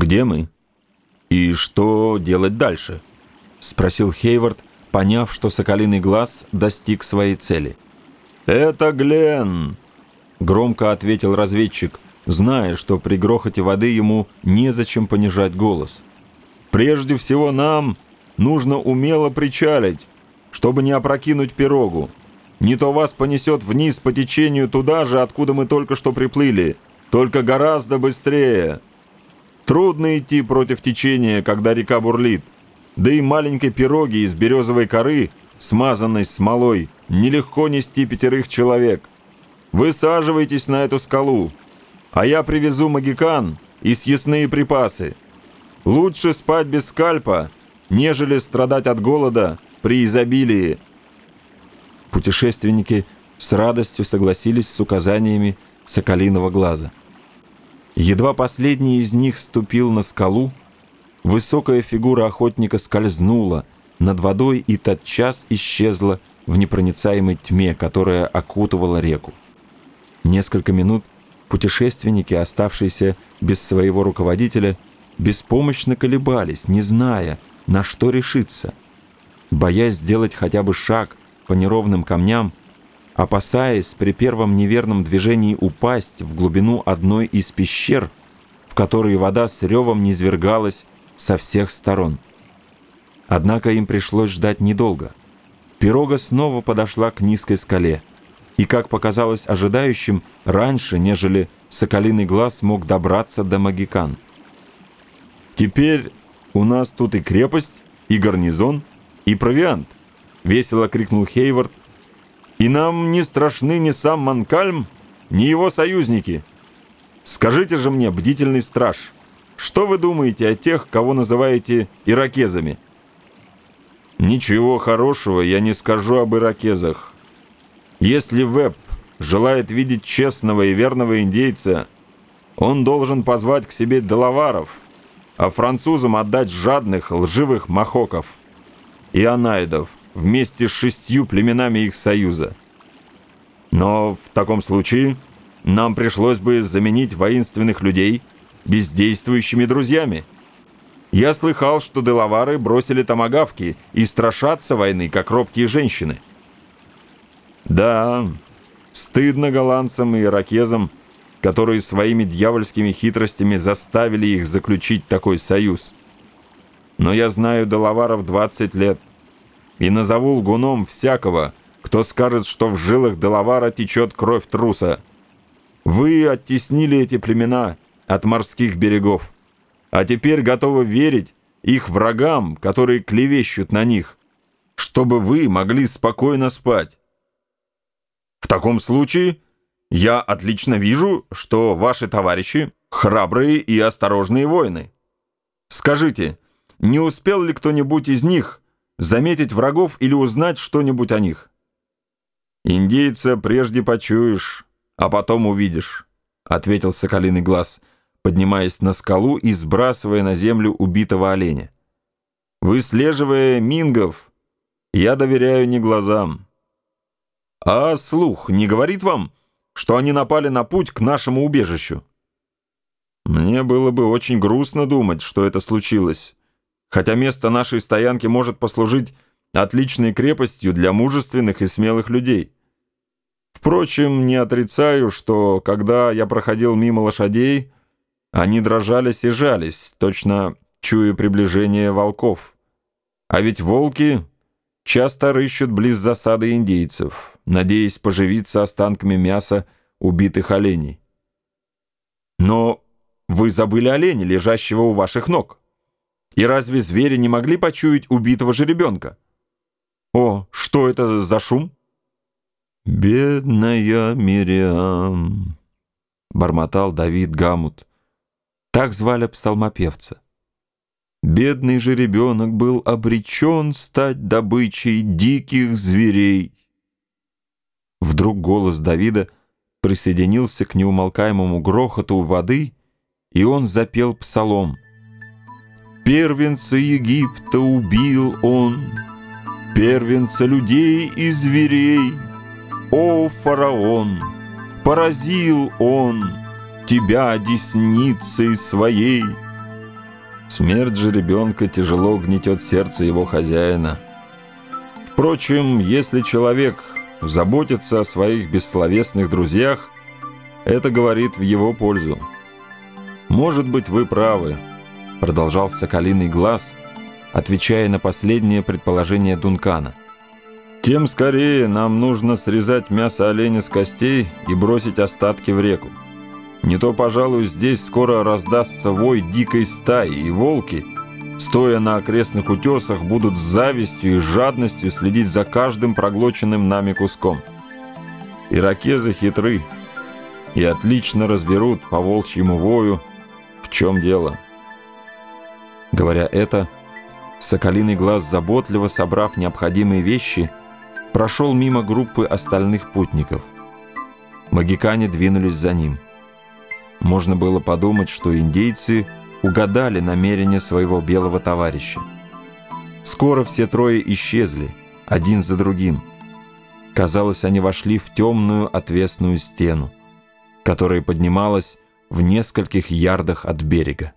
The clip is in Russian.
«Где мы? И что делать дальше?» — спросил Хейвард, поняв, что соколиный глаз достиг своей цели. «Это Глен!» — громко ответил разведчик, зная, что при грохоте воды ему незачем понижать голос. «Прежде всего нам нужно умело причалить, чтобы не опрокинуть пирогу. Не то вас понесет вниз по течению туда же, откуда мы только что приплыли, только гораздо быстрее. Трудно идти против течения, когда река бурлит, да и маленькой пироги из березовой коры, смазанной смолой, нелегко нести пятерых человек. Высаживайтесь на эту скалу, а я привезу магикан и съестные припасы. Лучше спать без скальпа, нежели страдать от голода при изобилии. Путешественники с радостью согласились с указаниями соколиного глаза. Едва последний из них ступил на скалу, высокая фигура охотника скользнула над водой и тотчас исчезла в непроницаемой тьме, которая окутывала реку. Несколько минут путешественники, оставшиеся без своего руководителя, беспомощно колебались, не зная, на что решиться. Боясь сделать хотя бы шаг по неровным камням, опасаясь при первом неверном движении упасть в глубину одной из пещер, в которые вода с ревом низвергалась со всех сторон. Однако им пришлось ждать недолго. Пирога снова подошла к низкой скале, и, как показалось ожидающим, раньше, нежели соколиный глаз мог добраться до Магикан. «Теперь у нас тут и крепость, и гарнизон, и провиант», — весело крикнул Хейвард, «и нам не страшны ни сам Манкальм, ни его союзники. Скажите же мне, бдительный страж, что вы думаете о тех, кого называете иракезами?» «Ничего хорошего я не скажу об иракезах. Если Веб желает видеть честного и верного индейца, он должен позвать к себе делаваров, а французам отдать жадных, лживых махоков и анаидов вместе с шестью племенами их союза. Но в таком случае нам пришлось бы заменить воинственных людей бездействующими друзьями. Я слыхал, что делавары бросили томагавки и страшатся войны, как робкие женщины. Да, стыдно голландцам и иракезам, которые своими дьявольскими хитростями заставили их заключить такой союз. Но я знаю Делаваров 20 лет и назову лгуном всякого, кто скажет, что в жилах Делавара течет кровь труса. Вы оттеснили эти племена от морских берегов, а теперь готовы верить их врагам, которые клевещут на них, чтобы вы могли спокойно спать. В таком случае я отлично вижу, что ваши товарищи храбрые и осторожные воины. Скажите, не успел ли кто-нибудь из них заметить врагов или узнать что-нибудь о них? Индейца прежде почуешь, а потом увидишь, ответил соколиный глаз, поднимаясь на скалу и сбрасывая на землю убитого оленя. Выслеживая мингов, я доверяю не глазам. А слух не говорит вам, что они напали на путь к нашему убежищу. Мне было бы очень грустно думать, что это случилось, хотя место нашей стоянки может послужить отличной крепостью для мужественных и смелых людей. Впрочем, не отрицаю, что, когда я проходил мимо лошадей, они дрожались и жались, точно чуя приближение волков. А ведь волки часто рыщут близ засады индейцев, надеясь поживиться останками мяса убитых оленей. Но вы забыли оленя, лежащего у ваших ног. И разве звери не могли почуять убитого жеребенка? О, что это за шум? «Бедная Мириам», — бормотал Давид Гамут. Так звали псалмопевца. Бедный же ребенок был обречен стать добычей диких зверей. Вдруг голос Давида присоединился к неумолкаемому грохоту воды, и он запел псалом. «Первенца Египта убил он, первенца людей и зверей, о, фараон, поразил он тебя десницей своей». Смерть же ребенка тяжело гнетет сердце его хозяина. Впрочем, если человек заботится о своих бессловесных друзьях, это говорит в его пользу. «Может быть, вы правы», — продолжал Соколиный глаз, отвечая на последнее предположение Дункана. «Тем скорее нам нужно срезать мясо оленя с костей и бросить остатки в реку. Не то, пожалуй, здесь скоро раздастся вой дикой стаи, и волки, стоя на окрестных утесах, будут с завистью и жадностью следить за каждым проглоченным нами куском. Иракезы хитры и отлично разберут по волчьему вою, в чем дело. Говоря это, Соколиный глаз, заботливо собрав необходимые вещи, прошел мимо группы остальных путников. Магикане двинулись за ним – можно было подумать, что индейцы угадали намерения своего белого товарища. Скоро все трое исчезли, один за другим. Казалось, они вошли в темную отвесную стену, которая поднималась в нескольких ярдах от берега.